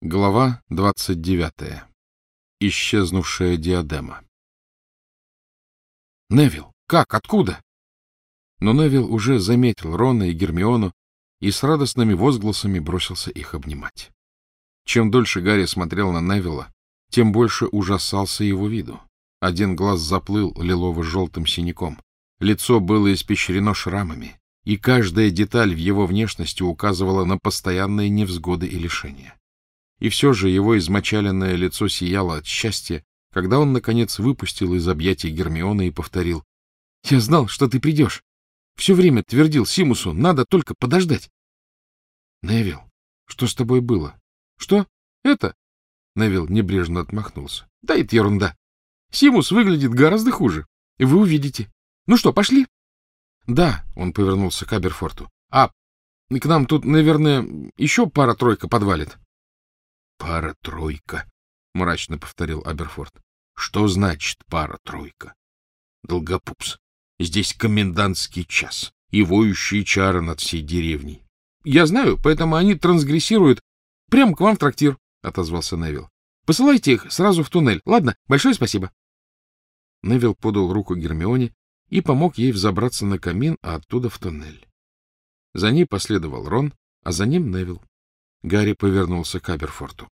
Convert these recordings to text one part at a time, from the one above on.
Глава двадцать девятая. Исчезнувшая диадема. Невил, как? Откуда? Но Невил уже заметил Рона и Гермиону и с радостными возгласами бросился их обнимать. Чем дольше Гарри смотрел на Невилла, тем больше ужасался его виду. Один глаз заплыл лилово-желтым синяком, лицо было испещрено шрамами, и каждая деталь в его внешности указывала на постоянные невзгоды и лишения. И все же его измочаленное лицо сияло от счастья, когда он, наконец, выпустил из объятий Гермиона и повторил. — Я знал, что ты придешь. Все время твердил Симусу, надо только подождать. — Невил, что с тобой было? — Что? Это? Невил небрежно отмахнулся. — Да это ерунда. Симус выглядит гораздо хуже. Вы увидите. Ну что, пошли? — Да, — он повернулся к Аберфорту. — А, к нам тут, наверное, еще пара-тройка подвалит. Пара-тройка, — мрачно повторил Аберфорд. — Что значит пара-тройка? Долгопупс, здесь комендантский час и воющие чары над всей деревней. — Я знаю, поэтому они трансгрессируют прямо к вам в трактир, — отозвался Невил. — Посылайте их сразу в туннель. Ладно, большое спасибо. Невил подал руку Гермионе и помог ей взобраться на камин, а оттуда в туннель. За ней последовал Рон, а за ним Невил. Гарри повернулся к Аберфорту. —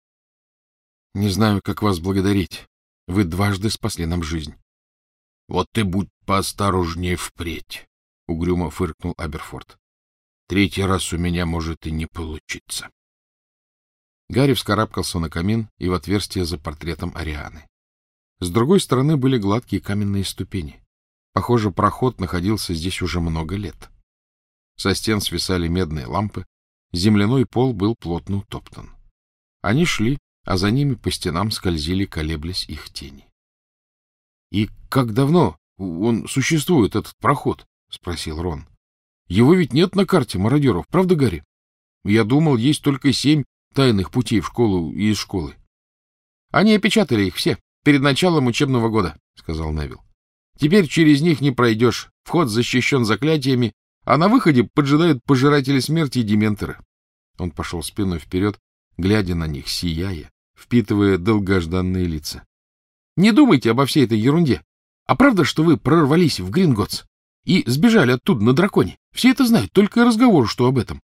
Не знаю, как вас благодарить. Вы дважды спасли нам жизнь. — Вот ты будь поосторожнее впредь, — угрюмо фыркнул Аберфорд. — Третий раз у меня может и не получиться. Гарри вскарабкался на камин и в отверстие за портретом Арианы. С другой стороны были гладкие каменные ступени. Похоже, проход находился здесь уже много лет. Со стен свисали медные лампы, Земляной пол был плотно утоптан. Они шли, а за ними по стенам скользили, колеблясь их тени. — И как давно он существует, этот проход? — спросил Рон. — Его ведь нет на карте мародеров, правда, Гарри? Я думал, есть только семь тайных путей в школу и из школы. — Они опечатали их все перед началом учебного года, — сказал Невил. — Теперь через них не пройдешь, вход защищен заклятиями, а на выходе поджидают пожиратели смерти и дементоры. Он пошел спиной вперед, глядя на них, сияя, впитывая долгожданные лица. — Не думайте обо всей этой ерунде. А правда, что вы прорвались в Гринготс и сбежали оттуда на драконе? Все это знают, только разговор, что об этом.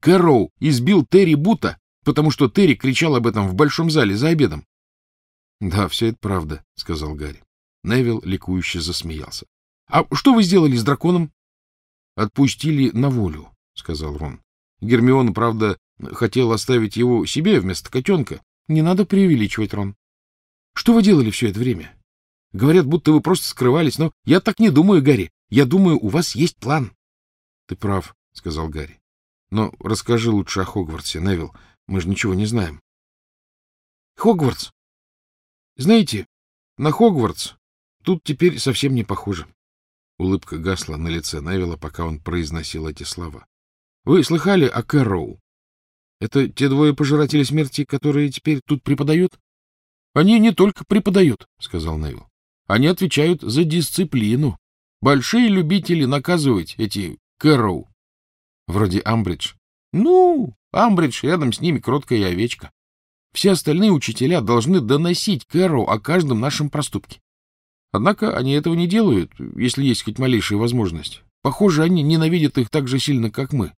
Кэрроу избил Терри Бута, потому что Терри кричал об этом в большом зале за обедом. — Да, все это правда, — сказал Гарри. Невил ликующе засмеялся. — А что вы сделали с драконом? — Отпустили на волю, — сказал Рон. Гермиона, правда, хотела оставить его себе вместо котенка. Не надо преувеличивать, Рон. Что вы делали все это время? Говорят, будто вы просто скрывались, но я так не думаю, Гарри. Я думаю, у вас есть план. — Ты прав, — сказал Гарри. — Но расскажи лучше о Хогвартсе, Невил. Мы же ничего не знаем. — Хогвартс? Знаете, на Хогвартс тут теперь совсем не похоже. Улыбка гасла на лице Невилла, пока он произносил эти слова. — Вы слыхали о Кэрроу? Это те двое пожиратели смерти, которые теперь тут преподают? — Они не только преподают, — сказал Невилл. — Они отвечают за дисциплину. Большие любители наказывать эти Кэрроу. Вроде Амбридж. Ну, Амбридж рядом с ними кроткая овечка. Все остальные учителя должны доносить Кэрроу о каждом нашем проступке. Однако они этого не делают, если есть хоть малейшая возможность. Похоже, они ненавидят их так же сильно, как мы.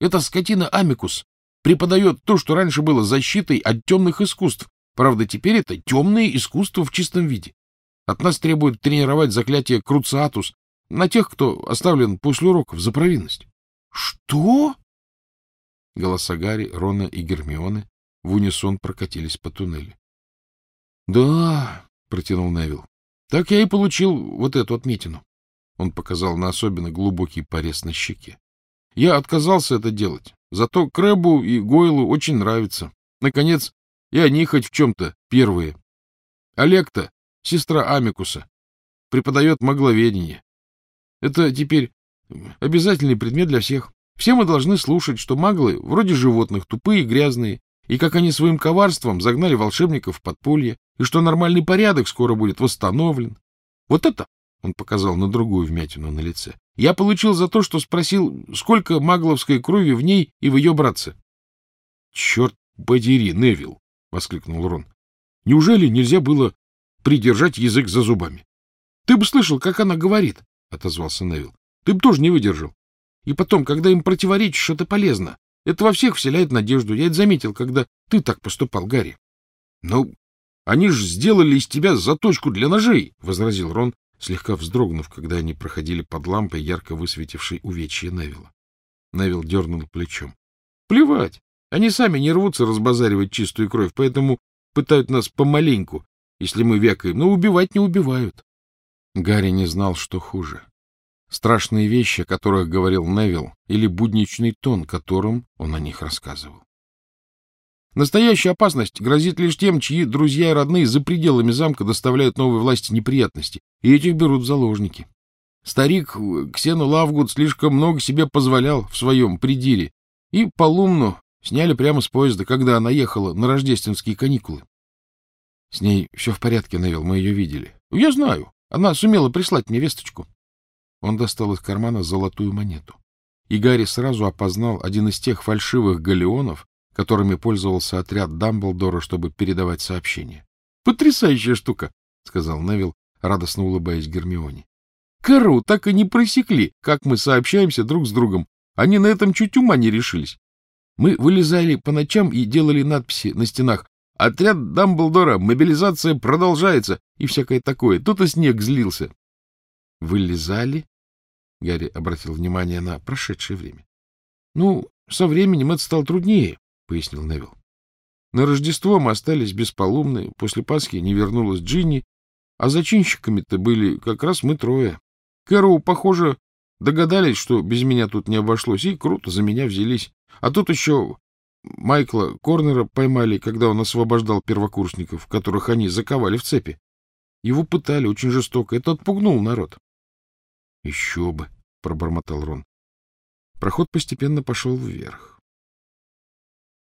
Эта скотина Амикус преподает то, что раньше было защитой от темных искусств. Правда, теперь это темные искусства в чистом виде. От нас требуют тренировать заклятие Круциатус на тех, кто оставлен после уроков за провинность. — Что? Голоса Гарри, Рона и Гермионы в унисон прокатились по туннелю. — Да, — протянул Невил. — Так я и получил вот эту отметину. Он показал на особенно глубокий порез на щеке. Я отказался это делать. Зато Крэбу и Гойлу очень нравится. Наконец, и они хоть в чем-то первые. Олекта, сестра Амикуса, преподает магловедение. Это теперь обязательный предмет для всех. Все мы должны слушать, что маглы, вроде животных, тупые и грязные, и как они своим коварством загнали волшебников в подполье, и что нормальный порядок скоро будет восстановлен. Вот это он показал на другую вмятину на лице. Я получил за то, что спросил, сколько магловской крови в ней и в ее братце. — Черт подери, Невил, воскликнул Рон. — Неужели нельзя было придержать язык за зубами? — Ты бы слышал, как она говорит, — отозвался Невил. — Ты бы тоже не выдержал. И потом, когда им противоречишь, это полезно. Это во всех вселяет надежду. Я это заметил, когда ты так поступал, Гарри. — Ну, они ж сделали из тебя заточку для ножей, — возразил Рон, слегка вздрогнув, когда они проходили под лампой, ярко высветившей увечье Невилла. Невил дернул плечом. — Плевать. Они сами не рвутся разбазаривать чистую кровь, поэтому пытают нас помаленьку, если мы векаем, но убивать не убивают. Гарри не знал, что хуже. Страшные вещи, о которых говорил Невил, или будничный тон, которым он о них рассказывал. Настоящая опасность грозит лишь тем, чьи друзья и родные за пределами замка доставляют новой власти неприятности, и этих берут в заложники. Старик Ксену Лавгуд слишком много себе позволял в своем придире, и Полумну сняли прямо с поезда, когда она ехала на рождественские каникулы. С ней все в порядке, Невил, мы ее видели. Я знаю, она сумела прислать мне весточку. Он достал из кармана золотую монету. И Гарри сразу опознал один из тех фальшивых галеонов, которыми пользовался отряд Дамблдора, чтобы передавать сообщения. — Потрясающая штука! — сказал Невил, радостно улыбаясь Гермионе. — Кару так и не просекли, как мы сообщаемся друг с другом. Они на этом чуть ума не решились. Мы вылезали по ночам и делали надписи на стенах. «Отряд Дамблдора! Мобилизация продолжается!» и всякое такое. Тут и снег злился. «Вылезали?» — Гарри обратил внимание на прошедшее время. «Ну, со временем это стало труднее. — пояснил Невил. На Рождество мы остались без после Пасхи не вернулась Джинни, а зачинщиками-то были как раз мы трое. Кэроу, похоже, догадались, что без меня тут не обошлось, и круто за меня взялись. А тут еще Майкла Корнера поймали, когда он освобождал первокурсников, которых они заковали в цепи. Его пытали очень жестоко, это отпугнул народ. — Еще бы, — пробормотал Рон. Проход постепенно пошел вверх.